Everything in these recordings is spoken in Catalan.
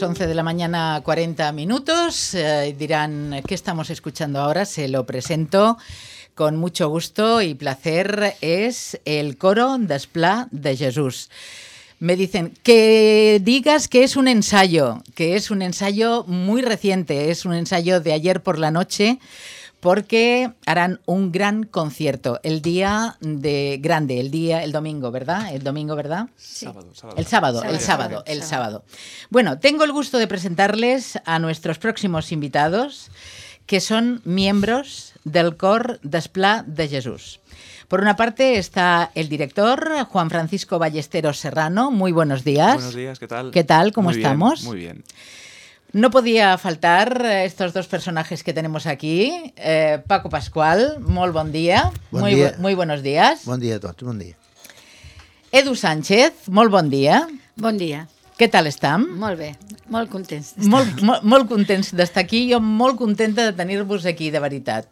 las 11 de la mañana 40 minutos. Eh, dirán, ¿qué estamos escuchando ahora? Se lo presento con mucho gusto y placer. Es el coro Desplá de Jesús. Me dicen que digas que es un ensayo, que es un ensayo muy reciente, es un ensayo de ayer por la noche porque harán un gran concierto el día de grande, el día, el domingo, ¿verdad? El domingo, ¿verdad? Sí. Sábado, sábado. El sábado, el sábado, el sábado. Bueno, tengo el gusto de presentarles a nuestros próximos invitados, que son miembros del Cor Desplá de Jesús. Por una parte está el director, Juan Francisco Ballesteros Serrano. Muy buenos días. Buenos días, ¿qué tal? ¿Qué tal? ¿Cómo muy estamos? Bien, muy bien. No podía faltar estos dos personajes que tenemos aquí. Eh, Paco Pascual, molt bon dia. Bon muy, dia. muy buenos días. Bon dia a tots, bon dia. Edu Sánchez, molt bon dia. Bon dia. Què tal estem? Molt bé, molt contents. Molt, molt, molt contents d'estar aquí. Jo molt contenta de tenir-vos aquí, de veritat.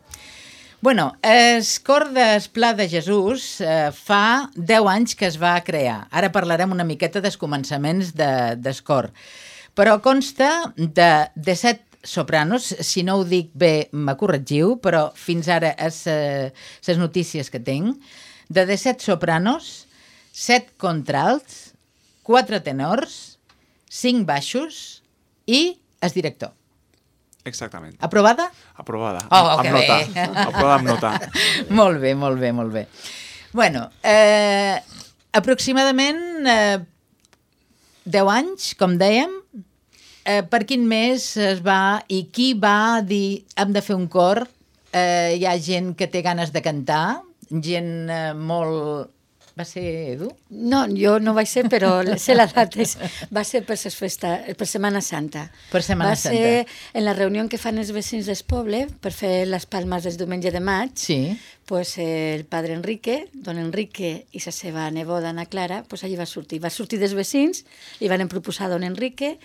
Bueno, Escor d'Esplà de Jesús eh, fa 10 anys que es va crear. Ara parlarem una miqueta dels començaments de- d'Escor. Però consta de, de set sopranos, si no ho dic bé me corregiu, però fins ara és eh, les notícies que tinc, de 17 sopranos, 7 contralts, 4 tenors, 5 baixos i el director. Exactament. Aprovada? Aprovada. Oh, amb que nota. bé. Aprovada amb nota. molt bé, molt bé, molt bé. Bueno, eh, aproximadament eh, 10 anys, com dèiem, eh, per quin mes es va i qui va dir hem de fer un cor? Eh, hi ha gent que té ganes de cantar, gent eh, molt... Va ser Edu? No, jo no vaig ser, però sé la data. Va ser per, ses festa, per Setmana Santa. Per Setmana va Santa. ser en la reunió que fan els vecins del poble per fer les palmes del diumenge de maig. Sí. Pues, el padre Enrique, don Enrique i la seva neboda Ana Clara, pues, allí va sortir. Va sortir dels vecins, li van proposar a don Enrique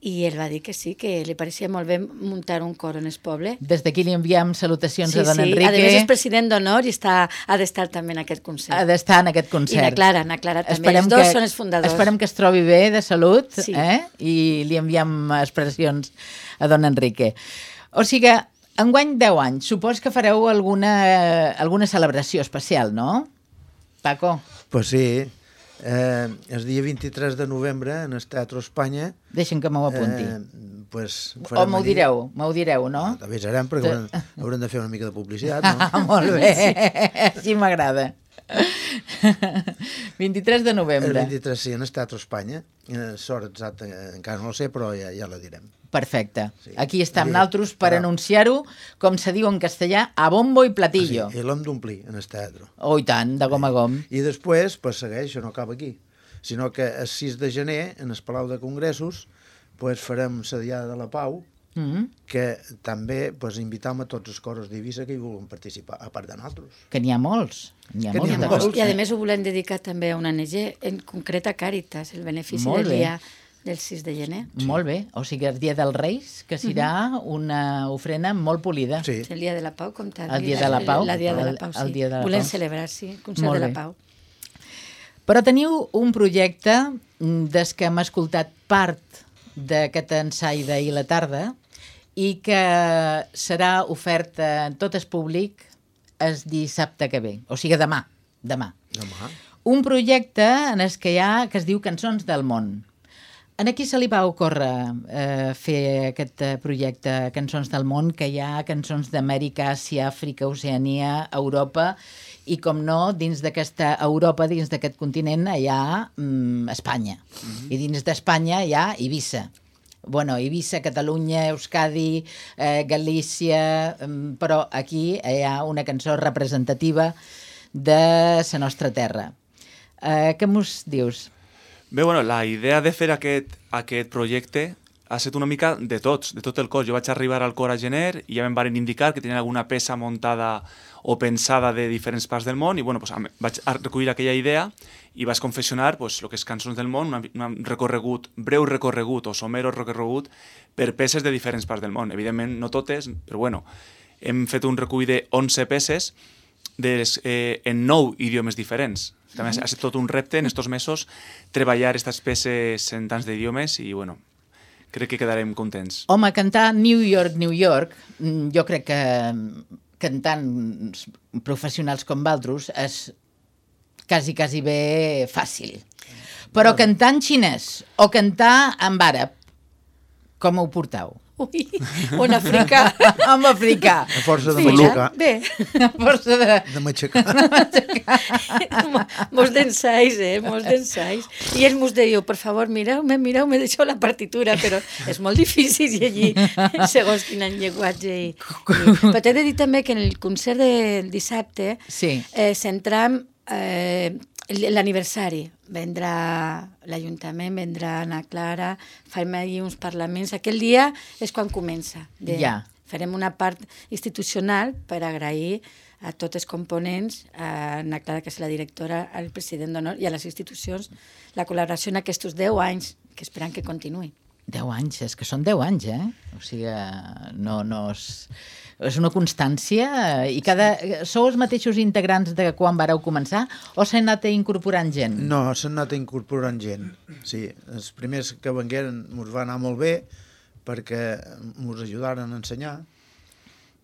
i ell va dir que sí, que li pareixia molt bé muntar un cor en el poble. Des d'aquí li enviem salutacions Sí, a don sí, Enrique. a més és president d'honor i està, ha d'estar també en aquest concert. ha d'estar en aquest concert. I na Clara, na Clara també. Els dos són els fundadors. Esperem que es trobi bé de salut Sí. eh? i li enviem expressions a don Enrique. O sigui, enguany 10 anys, supos que fareu alguna, alguna celebració especial, no? Paco, Pues sí, eh, el dia 23 de novembre en el Teatre Espanya deixen que m'ho apunti. eh, pues, o m'ho direu, m'ho direu, no? T'avisarem perquè haurem, haurem de fer una mica de publicitat, no? Ah, molt bé, així m'agrada. 23 de El novembre. 23 sí, en el Teatre Espanya. Eh, sort exacta eh, encara no la sé, però ja, ja la direm. Perfecte. Sí. Aquí estem Sí, naltros per però- anunciar-ho, com se diu en castellà, a bombo i platillo. Sí, I l'hem d'omplir en el teatre. Oh, i tant, de gom a gom. I després, pues, segueix, no acaba aquí, sinó que el 6 de gener, en el Palau de Congressos, pues, farem la Diada de la Pau, Mm -hmm. que també pues, invitam a tots els coros d'Eivissa que hi vulguin participar, a part de nosaltres. Que n'hi ha molts. N'hi ha molts. ha molts. I a més ho volem dedicar també a una ONG, en concret a Càritas, el benefici Molt del bé. dia del 6 de gener. Molt bé. O sigui, el dia dels Reis, que serà una ofrena molt polida. Sí. El dia de la pau, com t'ha El dit. dia de la pau. La dia de la El- pau, sí. el dia de la Volem pau. celebrar, sí, el concert Molt de la pau. Però teniu un projecte mm, des que hem escoltat part d'aquest ensai d'ahir la tarda i que serà ofert en tot el públic el dissabte que ve. O sigui, demà. Demà. Demà. Un projecte en el que hi ha, que es diu Cançons del món. En aquí se li va ocórrer eh, fer aquest eh, projecte Cançons del món, que hi ha cançons d'Amèrica, Àsia, Àfrica, Oceania, Europa, i com no, dins d'aquesta Europa, dins d'aquest continent, hi ha mm, Espanya. I dins d'Espanya hi ha Eivissa. Bueno, Eivissa, Catalunya, Euskadi, eh, Galícia, mm, però aquí hi ha una cançó representativa de la nostra terra. Eh, què mos dius? Bé, bueno, la idea de fer aquest, aquest projecte ha estat una mica de tots, de tot el cos. Jo vaig arribar al cor a gener i ja em van indicar que tenien alguna peça muntada o pensada de diferents parts del món i bueno, pues, vaig a recollir aquella idea i vaig confessionar pues, el que és Cançons del món, una recorregut, breu recorregut o somero recorregut per peces de diferents parts del món. Evidentment, no totes, però bueno, hem fet un recull de 11 peces des, eh, en nou idiomes diferents. També ha estat tot un repte en estos mesos treballar aquestes peces en tants d'idiomes i, bueno, crec que quedarem contents. Home, cantar New York, New York, mm, jo crec que mm, cantant professionals com Valdrus és quasi, quasi bé fàcil. Però cantar en xinès o cantar en àrab, com ho porteu? Ui, en africà. en africà. A força de Sí, matxacar. Bé, A força de... De matxacar. mos d'ensais, eh? Mos d'ensais. I ells mos dèieu, per favor, mireu-me, mireu-me, deixeu la partitura, però és molt difícil llegir segons quin llenguatge. I, i... Però t'he de dir també que en el concert del dissabte Sí. eh, centram eh, l'aniversari. Vendrà l'Ajuntament, vendrà Ana Clara, farem allí uns parlaments. Aquell dia és quan comença. De, Ja. Farem una part institucional per agrair a tots els components, a Ana Clara, que és la directora, al president d'honor i a les institucions, la col·laboració en aquests 10 anys, que esperam que continuï. 10 anys, és que són 10 anys, eh? O sigui, no, no és... És una constància eh, i cada... Sou els mateixos integrants de quan vareu començar o s'ha anat incorporant gent? No, s'han anat incorporant gent. Sí, els primers que vengueren mos va anar molt bé perquè mos ajudaren a ensenyar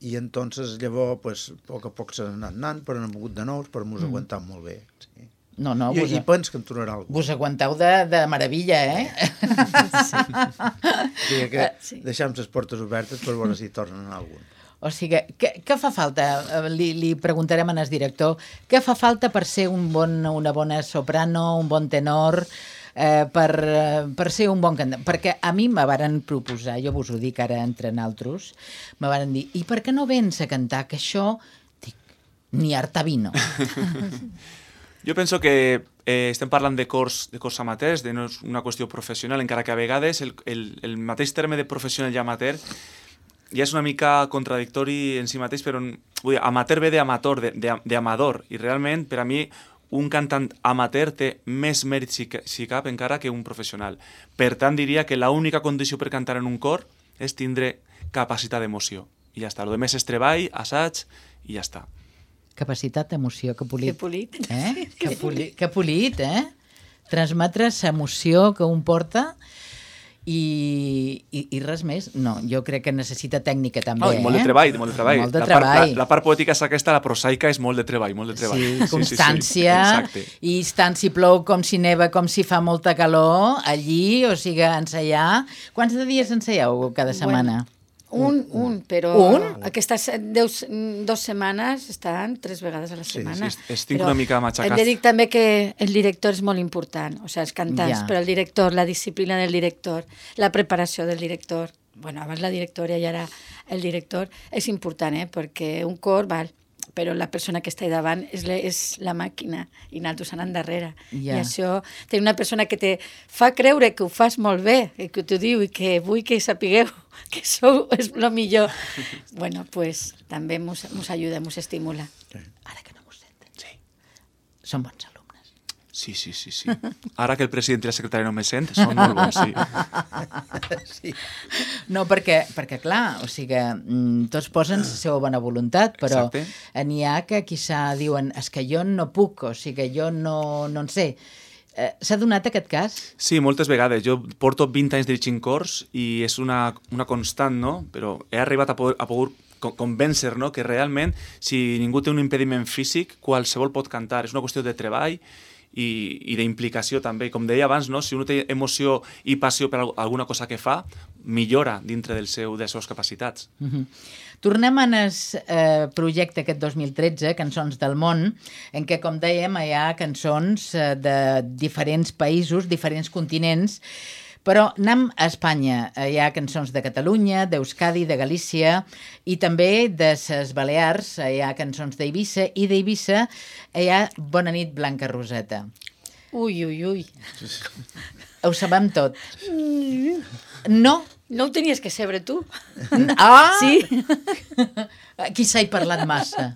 i entonces llavors, pues, a poc a poc s'han anat anant, però han hagut de nous, però mos mm. aguantat molt bé. Sí. No, no, I, vos, I pens que en tornarà algú. vos aguanteu de, de meravella, eh? Sí, que Eh, sí. deixem les portes obertes per veure si tornen algun. O sigui, què, què fa falta? Eh, Li, li preguntarem al director. Què fa falta per ser un bon, una bona soprano, un bon tenor, eh, per, eh, per ser un bon cantant? Perquè a mi me varen proposar, jo vos ho dic ara entre naltros, me varen dir, i per què no vens a cantar? Que això, dic, ni Artavino. Jo penso que eh, estem parlant de cors, de cors amateurs, de no és una qüestió professional, encara que a vegades el, el, el mateix terme de professional i amateur ja és una mica contradictori en si mateix, però vull dir, amateur ve d'amator, de- de- d'amador, i realment, per a mi, un cantant amateur té més mèrit, si, si cap, encara que un professional. Per tant, diria que l'única condició per cantar en un cor és tindre capacitat d'emoció. I ja està. El més és treball, assaig, i ja està. Capacitat d'emoció, que polit. Que polit. Eh? Que, polit, que polit, eh? Transmetre l'emoció que un porta i, i, i res més. No, jo crec que necessita tècnica també, Oh, i molt eh? de treball, molt de treball. Molt de la, treball. Part, la, la part poètica és aquesta, la prosaica és molt de treball, molt de treball. Sí, constància, Exacte. i tant si plou com si neva, com si fa molta calor, allí, o sigui, ensaiar. Quants de dies ensaieu cada setmana? Un, un, però Un? aquestes deus, dos setmanes estan tres vegades a la Sí, setmana. sí, estic Però una mica matxacat. Hem de dir també que el director és molt important, o sigui, els cantants, Ja. però el director, la disciplina del director, la preparació del director, bueno, abans la directora i ara el director, és important, eh? perquè un cor, val, però la persona que està davant és, la, és la màquina i nosaltres anant darrere. Ja. I això, tenir una persona que te fa creure que ho fas molt bé, i que t'ho diu i que vull que sapigueu que sou és el millor, bueno, pues, també mos ajuda, mos estimula. Ara que no m'ho senten. Sí. Són bons. Sí, sí, sí, sí. Ara que el president i la secretària no me sent, són molt bons, sí. Sí. No, perquè, perquè clar, o sigui, mm, tots posen la seva bona voluntat, però n'hi ha que quizà diuen és que jo no puc, o sigui, jo no, no en sé. Eh, S'ha donat aquest cas? Sí, moltes vegades. Jo porto 20 anys dirigint cors i és una, una constant, no? Però he arribat a poder, a poder co- convèncer no? que realment, si ningú té un impediment físic, qualsevol pot cantar. És una qüestió de treball i, i d'implicació també. Com deia abans, no? si un té emoció i passió per al- alguna cosa que fa, millora dintre del seu, de les seves capacitats. Mhm. Tornem en el eh, projecte aquest 2013, Cançons del món, en què, com dèiem, hi ha cançons eh, de diferents països, diferents continents, però anem a Espanya. Eh, Hi ha cançons de Catalunya, d'Euskadi, de Galícia i també de les Balears. eh, Hi ha cançons d'Eivissa i d'Eivissa hi ha Bona nit, Blanca Roseta. Ui, ui, ui. Ho sabem tot. No? No ho tenies que saber tu. Ah! Sí. Aquí s'ha parlat massa.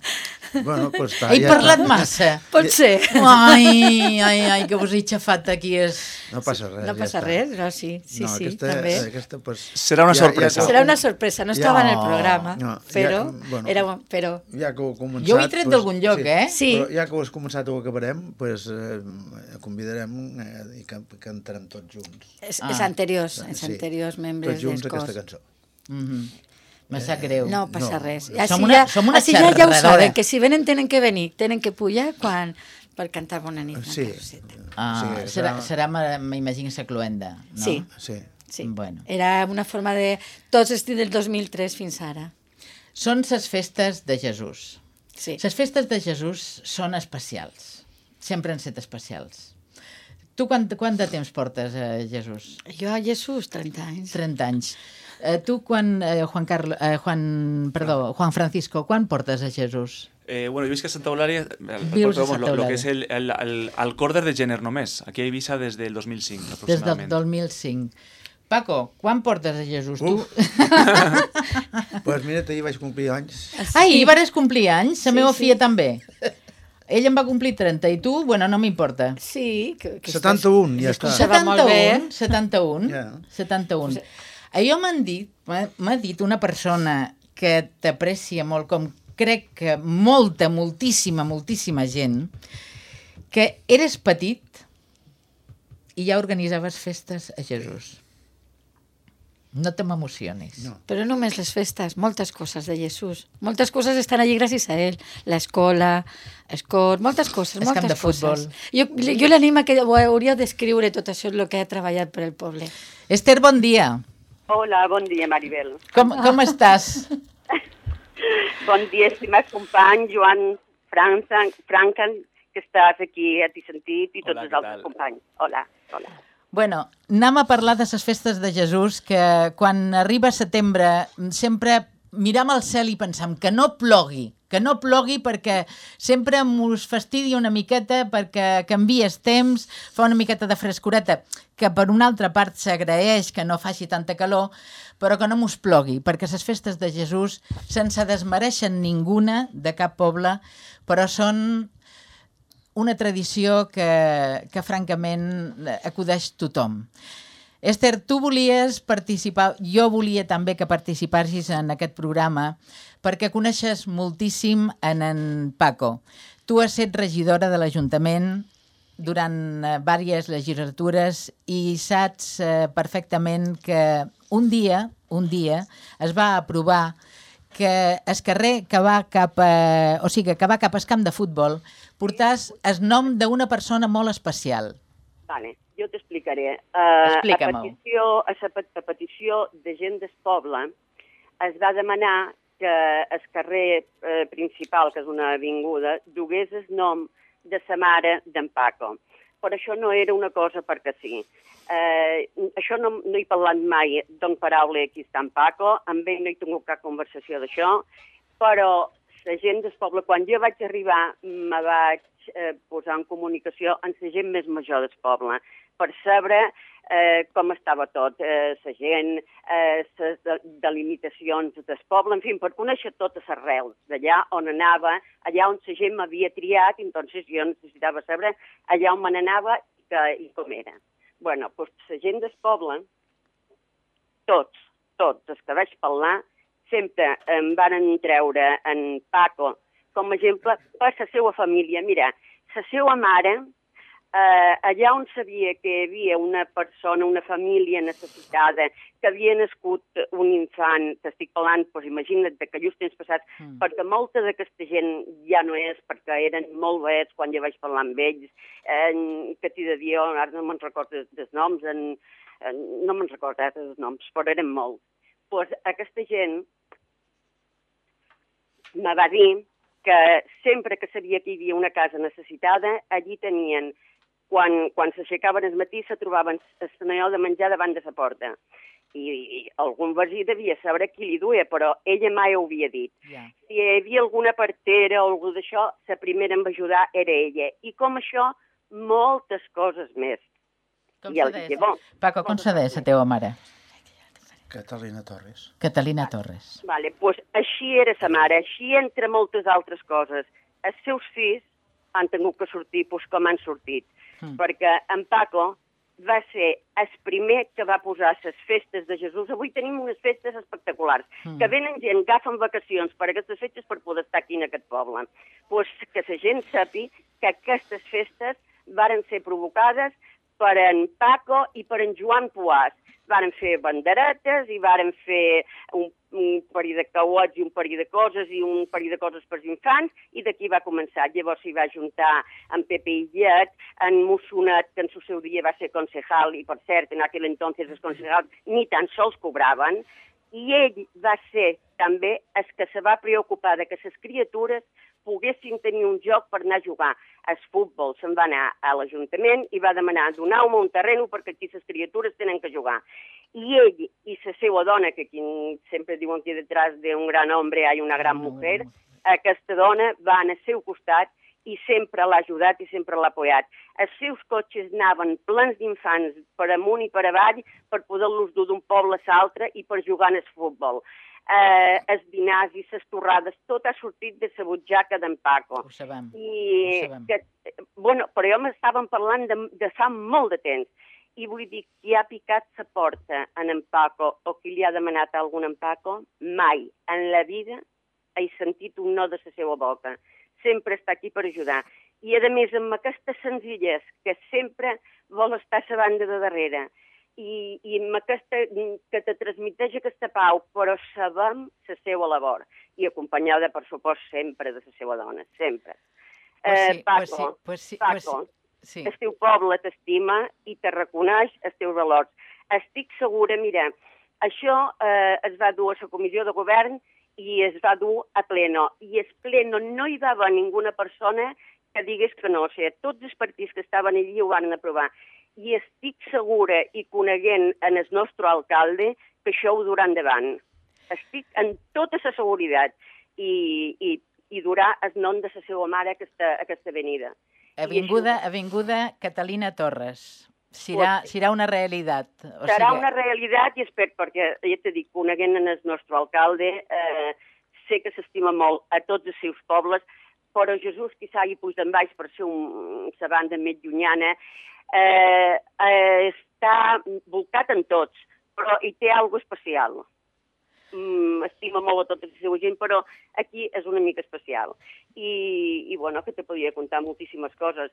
Bueno, pues està, He ja parlat està. massa. Pot ser. Ai, ai, ai, que vos he xafat aquí. És... No passa res. No ja passa està. res, no, sí, sí, no, sí, aquesta, també. Aquesta, pues, Serà una sorpresa. Serà una sorpresa, no estava en el programa, no, ja- però, bueno. era, però Ja que ho he començat... Jo ho he tret d'algun lloc, sí, eh? Sí. Però ja que ho has començat ho acabarem, pues, eh, convidarem eh, i can, cantarem tots junts. és, Ah. és anteriors, és Sí. anteriors membres Tots junts del cos. aquesta cançó. Mm -hmm. Me sap greu. No passa No. res. Som Així una- ja, som una així ja, ja ho saben, que si venen tenen que venir, tenen que pujar quan, per cantar Bona nit. Sí. Ah, Sí, serà, serà- m'imagino, sa cluenda, no? Sí. Sí. Sí. Bueno. Era una forma de... Tots els del 2003 fins ara. Són ses festes de Jesús. Sí. Les festes de Jesús són especials. Sempre han estat especials. Tu quant, quant de temps portes a Jesús? Jo a Jesús, 30 anys. 30 anys. Eh, tu quan, eh, Juan, Carlo, eh, Juan, perdó, Juan Francisco, quan portes a Jesús? Eh, bueno, jo visc a Santa Eulàlia, el, Vius a Santa lo, lo Eulàlia. que és el, el, el, el Corder de Gener només, aquí a Eivissa des del 2005, Des del aproximadament. 2005. Paco, quan portes a Jesús? Tu? pues mira, ahir vaig complir anys. Ai, vares complir anys? La Sí, meva sí. filla també. Ell em va complir 30 i tu, bueno, no m'importa. Sí. Que, que 71, ja està. Se va molt bé. 71, 71, Ja. 71. A jo m'han dit, m'ha m'ha dit una persona que t'aprecia molt, com crec que molta, moltíssima, moltíssima gent, que eres petit i ja organitzaves festes a Jesús. No te m'emocionis. No. Però no només les festes, moltes coses de Jesús. Moltes coses estan allí gràcies a ell. L'escola, el cor, moltes coses, moltes camp de futbol. coses. Jo, jo l'anima que ho hauria d'escriure tot això, el que ha treballat per el poble. Esther, bon dia. Hola, bon dia, Maribel. Com, com estàs? Bon dia, estimat company Joan Franca, Franken, que estàs aquí a ti sentit, i tots Hola, els altres tal? companys. Hola, hola. Bueno, anem a parlar de les festes de Jesús, que quan arriba setembre sempre miram al cel i pensam que no plogui, que no plogui perquè sempre mos fastidia una miqueta perquè canvies temps, fa una miqueta de frescoreta, que per una altra part s'agraeix que no faci tanta calor, però que no mos plogui, perquè les festes de Jesús sense desmereixen ninguna de cap poble, però són una tradició que, que francament acudeix tothom. Esther, tu volies participar, jo volia també que participassis en aquest programa perquè coneixes moltíssim en en Paco. Tu has estat regidora de l'Ajuntament durant eh, diverses legislatures i saps eh, perfectament que un dia, un dia, es va aprovar que el carrer que va cap a, o sigui, que va cap al camp de futbol portàs el nom d'una persona molt especial. Vale, jo t'explicaré. Uh, a, petició, a petició de gent del poble es va demanar que el carrer eh, principal, que és una avinguda, dugués el nom de sa mare d'en Paco. Però això no era una cosa perquè sí. Eh, això no, no he parlat mai, dono paraula aquí està en Paco, amb ell no he tingut cap conversació d'això, però la gent del poble, quan jo vaig arribar, me vaig eh, posar en comunicació amb la gent més major del poble, per saber eh, com estava tot, eh, la gent, eh, de- delimitacions del poble, en fi, per conèixer totes les arrels d'allà on anava, allà on la gent m'havia triat, entonces jo necessitava saber allà on me n'anava i, i com era. bueno, doncs la gent del poble, tots, tots els que vaig parlar, sempre em varen treure en Paco com a exemple per la seva família. Mira, la seva mare, eh, allà on sabia que hi havia una persona, una família necessitada, que havia nascut un infant, t'estic parlant, doncs imagina't, de que just temps passats, mm. perquè molta d'aquesta gent ja no és, perquè eren molt vets quan jo vaig parlar amb ells, eh, que t'hi de dir, jo ara no me'n recordo dels noms, en, en, no me'n recordo ara dels noms, però eren molts. Doncs aquesta gent me va dir que sempre que sabia que hi havia una casa necessitada, allí tenien, quan, quan s'aixecaven al matí, se trobaven el senyor de menjar davant de la porta. I, i algun verí devia saber qui li duia, però ella mai ho havia dit. Ja. Si hi havia alguna partera o alguna d'això, la primera en va ajudar era ella. I com això, moltes coses més. Com I el deia? llavors, Paco, com se deia la teva mare? Catalina Torres. Catalina Torres. Vale, pues així era sa mare, així entre moltes altres coses. Els seus fills han tingut que sortir pues, com han sortit, Mm. perquè en Paco va ser el primer que va posar les festes de Jesús. Avui tenim unes festes espectaculars, Mm. que venen gent, agafen vacacions per aquestes festes per poder estar aquí en aquest poble. Pues que la gent sapi que aquestes festes varen ser provocades per en Paco i per en Joan Puàs. Varen fer banderetes i varen fer un, un parell de cauots i un parell de coses i un parell de coses pels infants i d'aquí va començar. Llavors s'hi va juntar en Pepe Illet, en Mussonet, que en su seu dia va ser concejal, i per cert, en aquell entonces els concejals ni tan sols cobraven, i ell va ser també el que se va preocupar de que les criatures poguessin tenir un joc per anar a jugar. El futbol se'n va anar a l'Ajuntament i va demanar donar-me un terreno perquè aquí les criatures tenen que jugar. I ell i la seva dona, que aquí sempre diuen que detrás d'un gran home hi ha una gran mujer, aquesta dona va al seu costat i sempre l'ha ajudat i sempre l'ha apoyat. Els seus cotxes anaven plens d'infants per amunt i per avall per poder-los dur d'un poble a l'altre i per jugar en el futbol. Eh, els dinars i les torrades, tot ha sortit de la butxaca d'en Paco. Ho sabem. I Ho sabem. que, bueno, però jo m'estàvem parlant de, de fa molt de temps. I vull dir, qui ha picat la porta en en Paco o qui li ha demanat algun en Paco, mai en la vida he sentit un no de la seva boca. Sempre està aquí per ajudar. I, a més, amb aquesta senzillesa que sempre vol estar a la banda de darrere i, i amb aquesta, que te transmiteix aquesta pau, però sabem la seva labor. I acompanyada, per supost, sempre de la seva dona, sempre. Pues Eh, sí, Paco, pues sí, pues sí, Paco, pues sí. Sí. el teu poble t'estima i te reconeix els teus valors. Estic segura, mira, això eh, es va dur a la comissió de govern i es va dur a pleno. I el pleno no hi va haver ninguna persona que digués que no. O sigui, tots els partits que estaven allí ho van aprovar. I estic segura i coneguent en el nostre alcalde que això ho durà endavant. Estic en tota la seguretat i, i, i durà el nom de la seva mare aquesta, aquesta avenida. Avinguda, Avinguda Catalina Torres. Serà, Pues serà una realitat. O Serà sigui, una realitat i espero, perquè ja t'he dit, coneguent en el nostre alcalde, eh, sé que s'estima molt a tots els seus pobles, però Jesús qui s'hagi pujat en baix per ser un, la banda més llunyana, eh, eh, està volcat en tots, però hi té alguna especial. Mm, estima molt a tota la seva gent, però aquí és una mica especial. I, i bueno, que te podia contar moltíssimes coses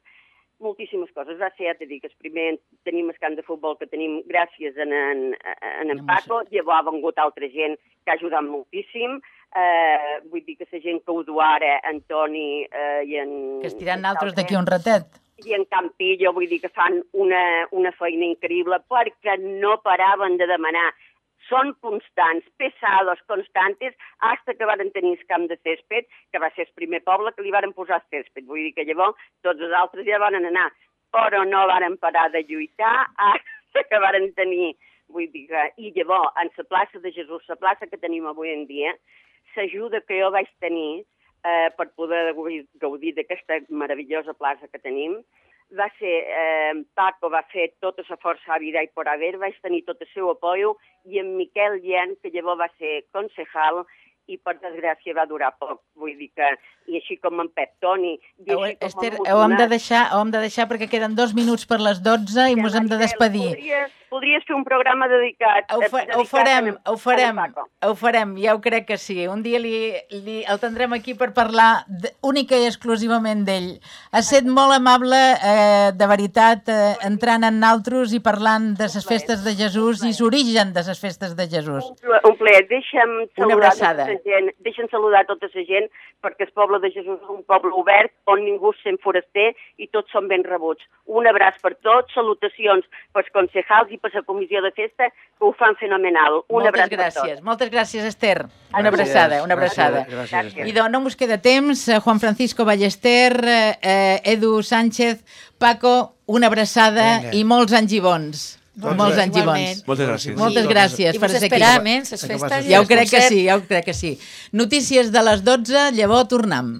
moltíssimes coses. Va ser, ja t'he dit, el primer tenim el camp de futbol que tenim gràcies en en, en, en En Paco, llavors ha vengut altra gent que ha ajudat moltíssim, eh, vull dir que la gent que ho du ara, en Toni eh, i en... que es tiran i altres altres, d'aquí un ratet. I en Campillo, vull dir que fan una, una feina increïble perquè no paraven de demanar. Són constants, pesados, constantes, hasta que varen tenir el camp de césped, que va ser el primer poble que li varen posar césped. Vull dir que llavors tots els altres ja van anar, però no varen parar de lluitar hasta que varen tenir vull dir que, i llavors, en la plaça de Jesús, la plaça que tenim avui en dia, l'ajuda que jo vaig tenir eh, per poder gaudir- d'aquesta meravellosa plaça que tenim, va ser, eh, Paco va fer tota la força a vida i per haver, vaig tenir tot el seu apoyo, i en Miquel Llien, que llavors va ser concejal, i per desgràcia va durar poc, vull dir que, i així com en Pep Toni, i Heu, així com Esther, en ho hem de deixar, ho hem de deixar perquè queden dos minuts per les 12 i mos hem de despedir. Podries, podries fer un programa dedicat, Ho, fa, dedicat ho farem, a ho farem, ho farem, ja ho crec que sí. Un dia li, li, el tindrem aquí per parlar única i exclusivament d'ell. Ha estat molt amable, eh, de veritat, eh, entrant en naltros i parlant de les festes de Jesús i l'origen de les festes de Jesús. Un plaer. Deixa'm saludar abraçada. La gent, deixa'm saludar tota la gent, perquè el poble de Jesús és un poble obert on ningú es sent foraster i tots són ben rebuts. Un abraç per tots, salutacions pels concejals i per la comissió de festa, que ho fan fenomenal. Un moltes abraç per gràcies, tots. moltes gràcies, Esther. Una Gràcies. abraçada, una abraçada. Gràcies, Gràcies. Esther. I doncs no mos queda temps, eh, Juan Francisco Ballester, eh, eh, Edu Sánchez, Paco, una abraçada Vinga. i molts anys i bons. Doncs molts anys i bons. Moltes gràcies. Moltes gràcies I per ser aquí. eh, Que festes. i Ja ho crec que sí, ja ho crec que sí. Notícies de les 12, llavors tornem.